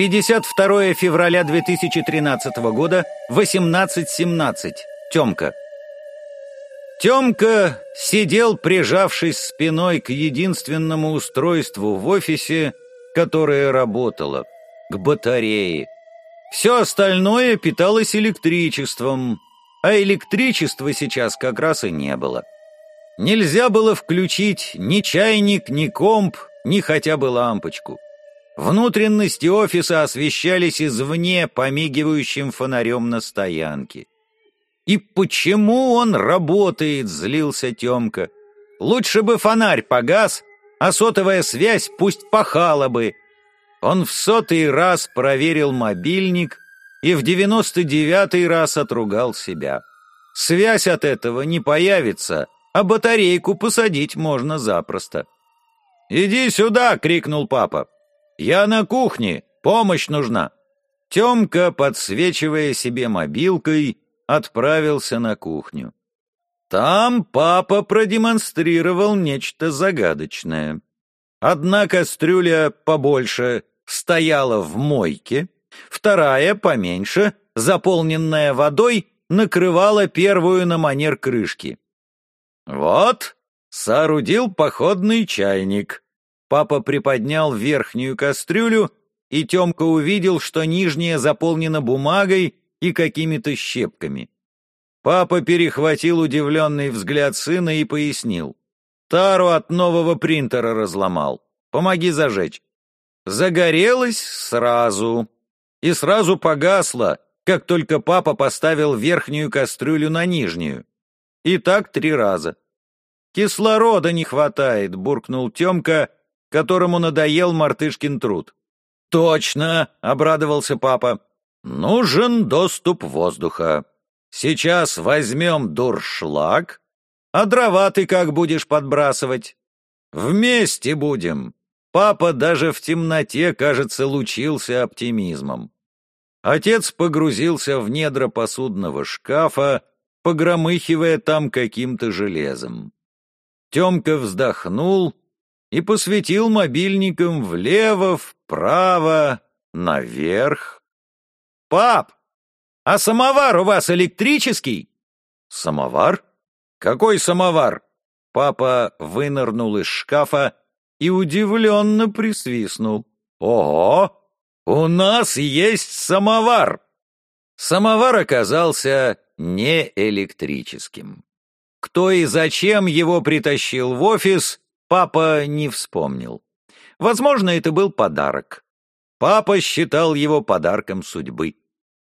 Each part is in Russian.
52 февраля 2013 года, 18.17. Темка. Темка сидел, прижавшись спиной к единственному устройству в офисе, которое работало, к батарее. Все остальное питалось электричеством, а электричества сейчас как раз и не было. Нельзя было включить ни чайник, ни комп, ни хотя бы лампочку. Внутренности офиса освещались извне помигивающим фонарем на стоянке. «И почему он работает?» — злился Темка. «Лучше бы фонарь погас, а сотовая связь пусть пахала бы». Он в сотый раз проверил мобильник и в девяносто девятый раз отругал себя. Связь от этого не появится, а батарейку посадить можно запросто. «Иди сюда!» — крикнул папа. «Я на кухне, помощь нужна!» Темка, подсвечивая себе мобилкой, отправился на кухню. Там папа продемонстрировал нечто загадочное. Одна кастрюля побольше стояла в мойке, вторая, поменьше, заполненная водой, накрывала первую на манер крышки. «Вот, соорудил походный чайник». Папа приподнял верхнюю кастрюлю, и Темка увидел, что нижняя заполнена бумагой, и какими-то щепками. Папа перехватил удивленный взгляд сына и пояснил. «Тару от нового принтера разломал. Помоги зажечь». Загорелось сразу. И сразу погасло, как только папа поставил верхнюю кастрюлю на нижнюю. И так три раза. «Кислорода не хватает», — буркнул Темка, которому надоел мартышкин труд. «Точно!» — обрадовался папа. Нужен доступ воздуха. Сейчас возьмем дуршлаг, а дрова ты как будешь подбрасывать? Вместе будем. Папа даже в темноте, кажется, лучился оптимизмом. Отец погрузился в недра посудного шкафа, погромыхивая там каким-то железом. Темка вздохнул и посветил мобильником влево, вправо, наверх, «Пап, а самовар у вас электрический?» «Самовар? Какой самовар?» Папа вынырнул из шкафа и удивленно присвистнул. «Ого! У нас есть самовар!» Самовар оказался не электрическим. Кто и зачем его притащил в офис, папа не вспомнил. Возможно, это был подарок. Папа считал его подарком судьбы.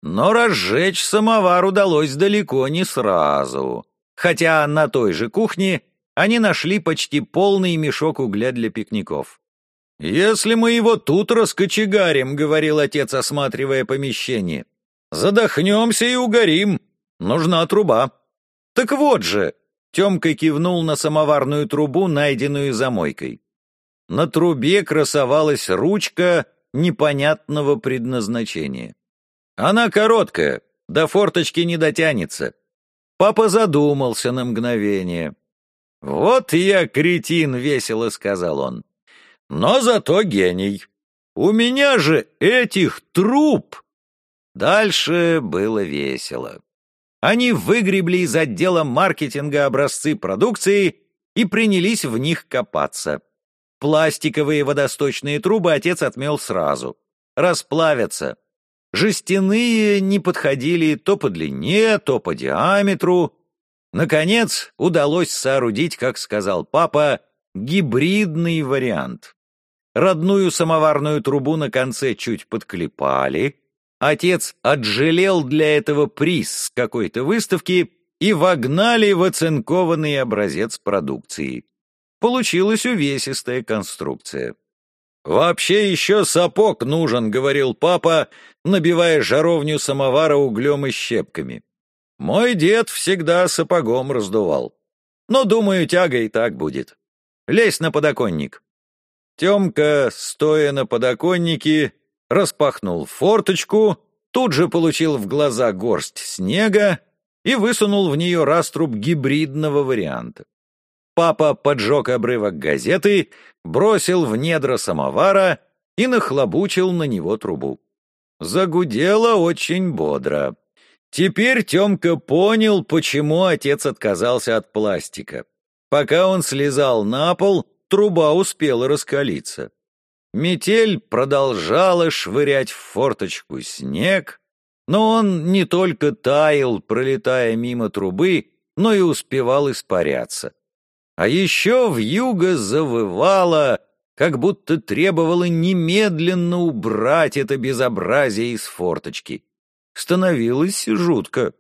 Но разжечь самовар удалось далеко не сразу, хотя на той же кухне они нашли почти полный мешок угля для пикников. «Если мы его тут раскочегарим», — говорил отец, осматривая помещение, — «задохнемся и угорим. Нужна труба». «Так вот же», — Темка кивнул на самоварную трубу, найденную замойкой. На трубе красовалась ручка непонятного предназначения. Она короткая, до форточки не дотянется. Папа задумался на мгновение. «Вот я кретин», — весело сказал он. «Но зато гений. У меня же этих труб!» Дальше было весело. Они выгребли из отдела маркетинга образцы продукции и принялись в них копаться. Пластиковые водосточные трубы отец отмел сразу. Расплавятся. Жестяные не подходили то по длине, то по диаметру. Наконец, удалось соорудить, как сказал папа, гибридный вариант. Родную самоварную трубу на конце чуть подклепали. Отец отжалел для этого приз с какой-то выставки и вогнали в оцинкованный образец продукции. Получилась увесистая конструкция. «Вообще еще сапог нужен», — говорил папа, набивая жаровню самовара углем и щепками. «Мой дед всегда сапогом раздувал. Но, думаю, тяга и так будет. Лезь на подоконник». Темка, стоя на подоконнике, распахнул форточку, тут же получил в глаза горсть снега и высунул в нее раструб гибридного варианта. Папа поджег обрывок газеты, бросил в недра самовара и нахлобучил на него трубу. Загудело очень бодро. Теперь Темка понял, почему отец отказался от пластика. Пока он слезал на пол, труба успела раскалиться. Метель продолжала швырять в форточку снег, но он не только таял, пролетая мимо трубы, но и успевал испаряться. А еще в юго завывало, как будто требовало немедленно убрать это безобразие из форточки. Становилось жутко.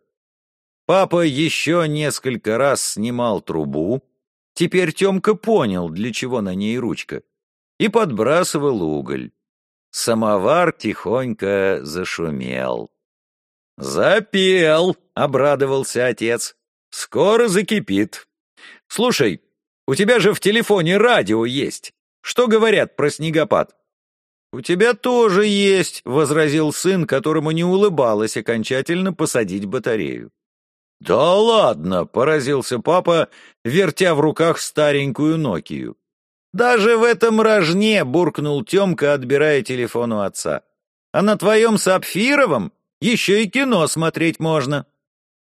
Папа еще несколько раз снимал трубу, теперь Темка понял, для чего на ней ручка, и подбрасывал уголь. Самовар тихонько зашумел. «Запел!» — обрадовался отец. «Скоро закипит. Слушай, у тебя же в телефоне радио есть. Что говорят про снегопад?» «У тебя тоже есть», — возразил сын, которому не улыбалось окончательно посадить батарею. «Да ладно!» — поразился папа, вертя в руках старенькую Нокию. «Даже в этом рожне!» — буркнул Темка, отбирая телефон у отца. «А на твоем сапфировом еще и кино смотреть можно».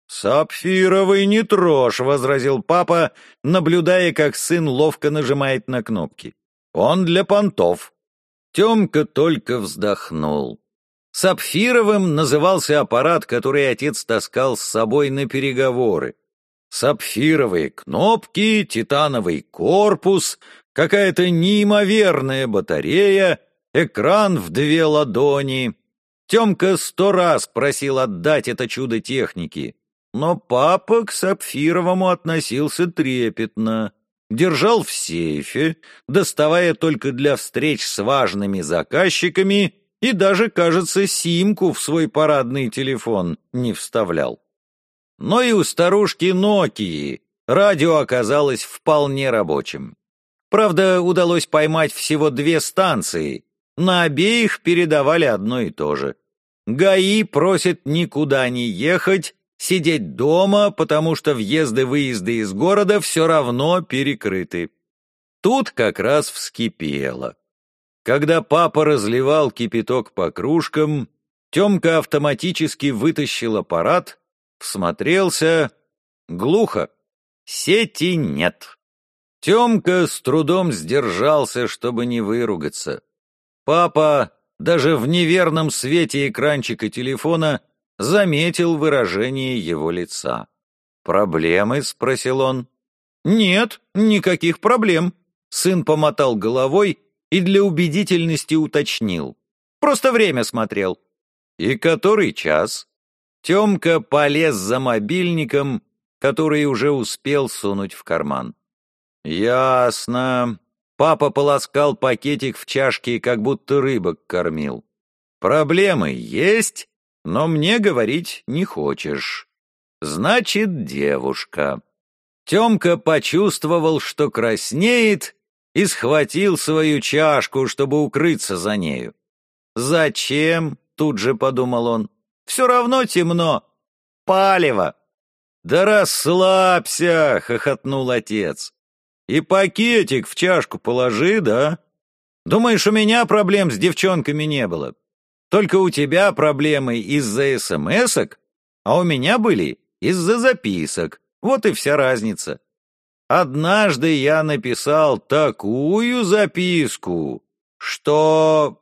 «Сапфировый не трожь», — возразил папа, наблюдая, как сын ловко нажимает на кнопки. «Он для понтов». Темка только вздохнул. Сапфировым назывался аппарат, который отец таскал с собой на переговоры. Сапфировые кнопки, титановый корпус, какая-то неимоверная батарея, экран в две ладони — Темка сто раз просил отдать это чудо техники, но папа к Сапфировому относился трепетно, держал в сейфе, доставая только для встреч с важными заказчиками и даже, кажется, симку в свой парадный телефон не вставлял. Но и у старушки Нокии радио оказалось вполне рабочим. Правда, удалось поймать всего две станции, на обеих передавали одно и то же. ГАИ просит никуда не ехать, сидеть дома, потому что въезды-выезды из города все равно перекрыты. Тут как раз вскипело. Когда папа разливал кипяток по кружкам, Темка автоматически вытащил аппарат, всмотрелся. Глухо. Сети нет. Темка с трудом сдержался, чтобы не выругаться. Папа, даже в неверном свете экранчика телефона, заметил выражение его лица. «Проблемы?» — спросил он. «Нет, никаких проблем». Сын помотал головой и для убедительности уточнил. «Просто время смотрел». «И который час?» Темка полез за мобильником, который уже успел сунуть в карман. «Ясно. Папа полоскал пакетик в чашке, как будто рыбок кормил. Проблемы есть, но мне говорить не хочешь. Значит, девушка. Темка почувствовал, что краснеет, и схватил свою чашку, чтобы укрыться за нею. «Зачем?» — тут же подумал он. «Все равно темно. Палево!» «Да расслабься!» — хохотнул отец. И пакетик в чашку положи, да? Думаешь, у меня проблем с девчонками не было? Только у тебя проблемы из-за смс-ок, а у меня были из-за записок. Вот и вся разница. Однажды я написал такую записку, что...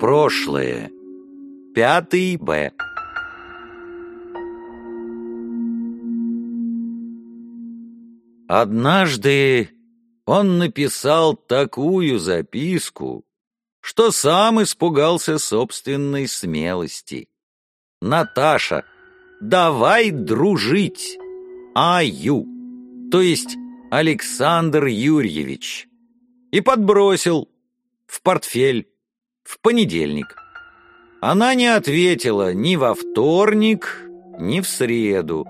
Прошлое. Пятый Б. Однажды он написал такую записку, что сам испугался собственной смелости. «Наташа, давай дружить! Аю!» То есть Александр Юрьевич. И подбросил в портфель в понедельник. Она не ответила ни во вторник, ни в среду.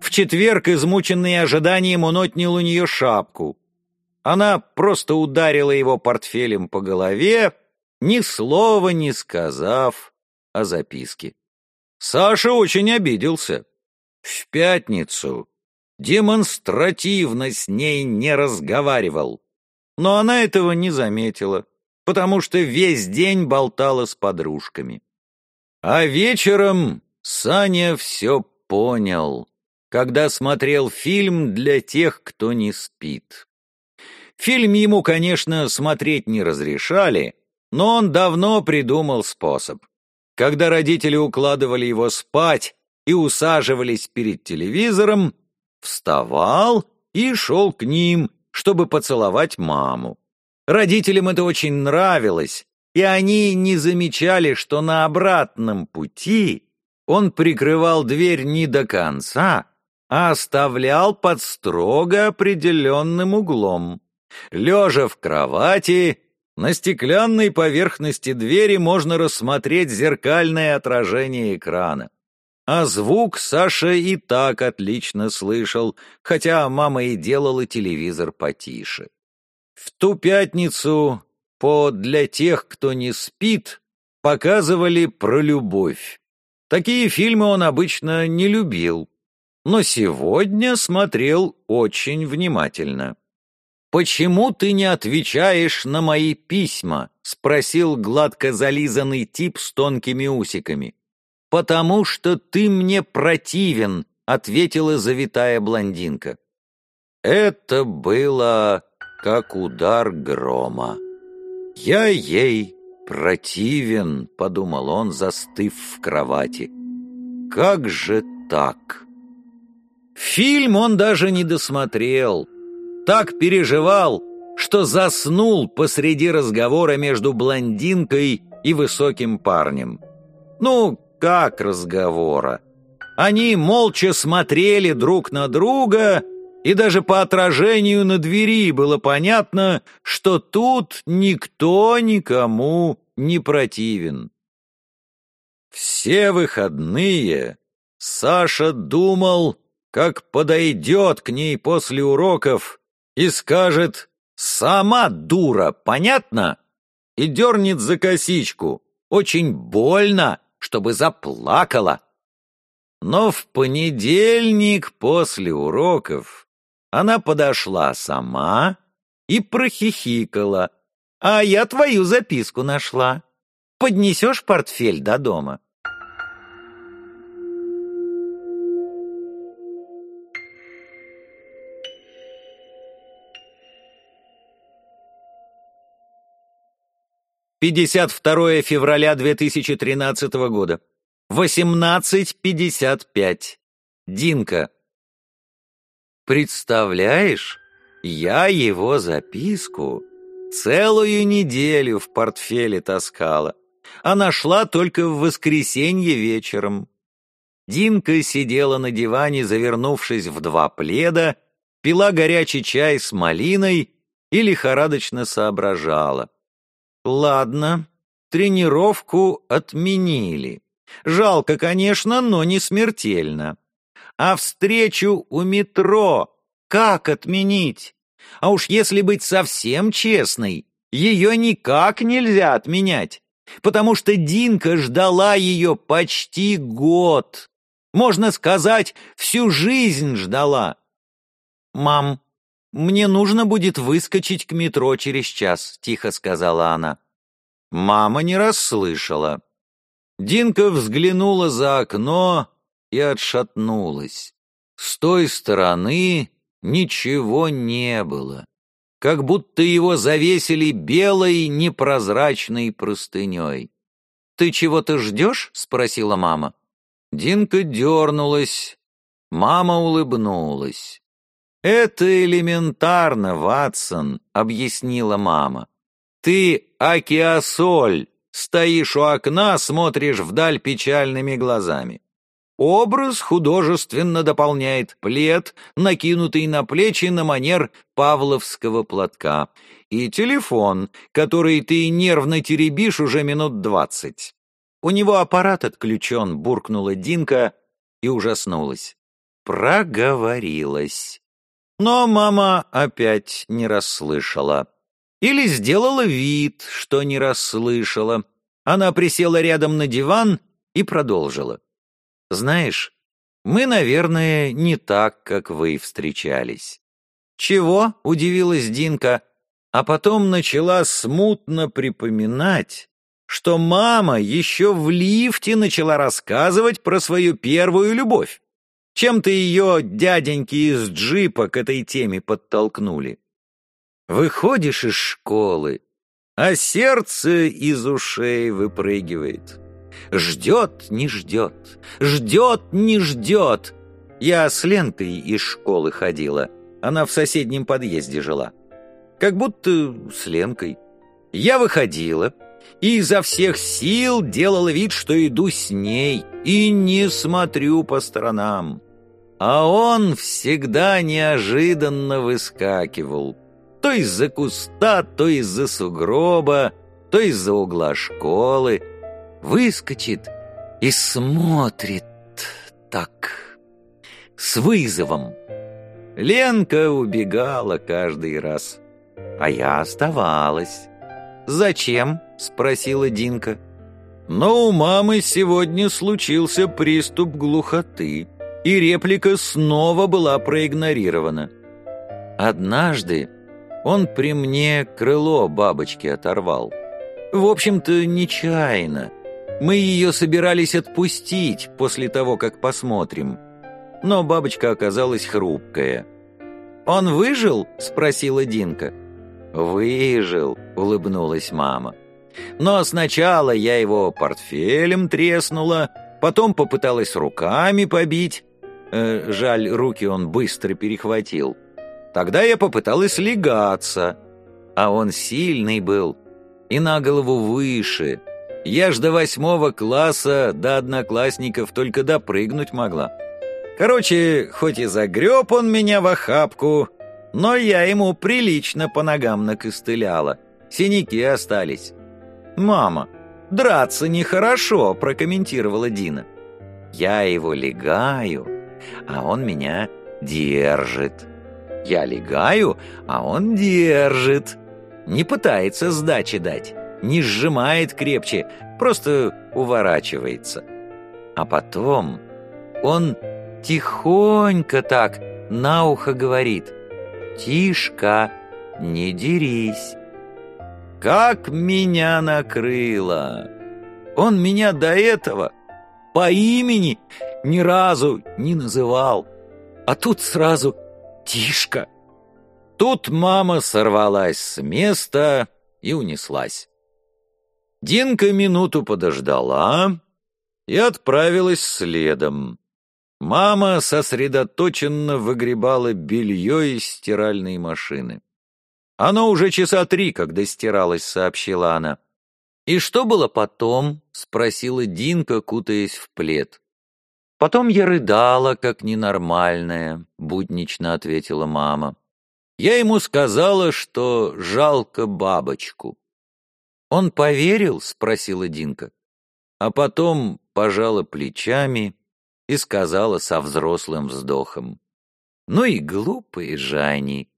В четверг, измученный ожиданием, он отнял у нее шапку. Она просто ударила его портфелем по голове, ни слова не сказав о записке. Саша очень обиделся. В пятницу, демонстративно с ней не разговаривал. Но она этого не заметила, потому что весь день болтала с подружками. А вечером Саня все понял, когда смотрел фильм для тех, кто не спит. Фильм ему, конечно, смотреть не разрешали, но он давно придумал способ. Когда родители укладывали его спать и усаживались перед телевизором, вставал и шел к ним, чтобы поцеловать маму. Родителям это очень нравилось, и они не замечали, что на обратном пути он прикрывал дверь не до конца, а оставлял под строго определенным углом. Лежа в кровати, на стеклянной поверхности двери можно рассмотреть зеркальное отражение экрана. А звук Саша и так отлично слышал, хотя мама и делала телевизор потише. В ту пятницу по «Для тех, кто не спит» показывали про любовь. Такие фильмы он обычно не любил, но сегодня смотрел очень внимательно. «Почему ты не отвечаешь на мои письма?» — спросил гладко зализанный тип с тонкими усиками. «Потому что ты мне противен», — ответила завитая блондинка. Это было как удар грома. «Я ей противен», — подумал он, застыв в кровати. «Как же так?» Фильм он даже не досмотрел. Так переживал, что заснул посреди разговора между блондинкой и высоким парнем. Ну, как разговора. Они молча смотрели друг на друга, и даже по отражению на двери было понятно, что тут никто никому не противен. Все выходные Саша думал, как подойдет к ней после уроков и скажет «Сама дура, понятно?» и дернет за косичку. Очень больно, чтобы заплакала. Но в понедельник после уроков она подошла сама и прохихикала. «А я твою записку нашла. Поднесешь портфель до дома?» 52 февраля 2013 года. 18.55. Динка. Представляешь, я его записку целую неделю в портфеле таскала, а нашла только в воскресенье вечером. Динка сидела на диване, завернувшись в два пледа, пила горячий чай с малиной и лихорадочно соображала. Ладно, тренировку отменили. Жалко, конечно, но не смертельно. А встречу у метро как отменить? А уж если быть совсем честной, ее никак нельзя отменять, потому что Динка ждала ее почти год. Можно сказать, всю жизнь ждала. «Мам, «Мне нужно будет выскочить к метро через час», — тихо сказала она. Мама не расслышала. Динка взглянула за окно и отшатнулась. С той стороны ничего не было, как будто его завесили белой непрозрачной простыней. «Ты чего-то ждешь?» — спросила мама. Динка дернулась. Мама улыбнулась. «Это элементарно, Ватсон», — объяснила мама. «Ты океосоль, стоишь у окна, смотришь вдаль печальными глазами. Образ художественно дополняет плед, накинутый на плечи на манер павловского платка, и телефон, который ты нервно теребишь уже минут двадцать. У него аппарат отключен, буркнула Динка и ужаснулась. Проговорилась. Но мама опять не расслышала. Или сделала вид, что не расслышала. Она присела рядом на диван и продолжила. «Знаешь, Мы, наверное, не так, как вы встречались». «Чего?» — удивилась Динка, а потом начала смутно припоминать, что мама еще в лифте начала рассказывать про свою первую любовь. Чем-то ее дяденьки из джипа к этой теме подтолкнули. Выходишь из школы, а сердце из ушей выпрыгивает. Ждет, не ждет, ждет, не ждет. Я с Ленкой из школы ходила, она в соседнем подъезде жила. Как будто с Ленкой. Я выходила, и изо всех сил делала вид, что иду с ней, и не смотрю по сторонам. А он всегда неожиданно выскакивал. То из-за куста, то из-за сугроба, то из-за угла школы. Выскочит и смотрит так, с вызовом. Ленка убегала каждый раз, а я оставалась. «Зачем?» — спросила Динка. Но у мамы сегодня случился приступ глухоты и реплика снова была проигнорирована. Однажды он при мне крыло бабочки оторвал. В общем-то, нечаянно. Мы ее собирались отпустить после того, как посмотрим. Но бабочка оказалась хрупкая. «Он выжил?» — спросила Динка. «Выжил», — улыбнулась мама. «Но сначала я его портфелем треснула, потом попыталась руками побить, Э, жаль, руки он быстро перехватил. Тогда я попыталась легаться, а он сильный был и на голову выше. Я ж до восьмого класса до одноклассников только допрыгнуть могла. Короче, хоть и загреб он меня в охапку, но я ему прилично по ногам накостыляла. Синяки остались. «Мама, драться нехорошо», — прокомментировала Дина. «Я его легаю, а он меня держит. Я легаю, а он держит. Не пытается сдачи дать, не сжимает крепче, просто уворачивается. А потом он тихонько так на ухо говорит «Тишка, не дерись». Как меня накрыло! Он меня до этого по имени ни разу не называл. А тут сразу «Тишка». Тут мама сорвалась с места и унеслась. Динка минуту подождала и отправилась следом. Мама сосредоточенно выгребала белье из стиральной машины. «Оно уже часа три, когда стиралось», — сообщила она. «И что было потом?» — спросила Динка, кутаясь в плед. «Потом я рыдала, как ненормальная», — буднично ответила мама. «Я ему сказала, что жалко бабочку». «Он поверил?» — спросила Динка. А потом пожала плечами и сказала со взрослым вздохом. «Ну и глупые же они.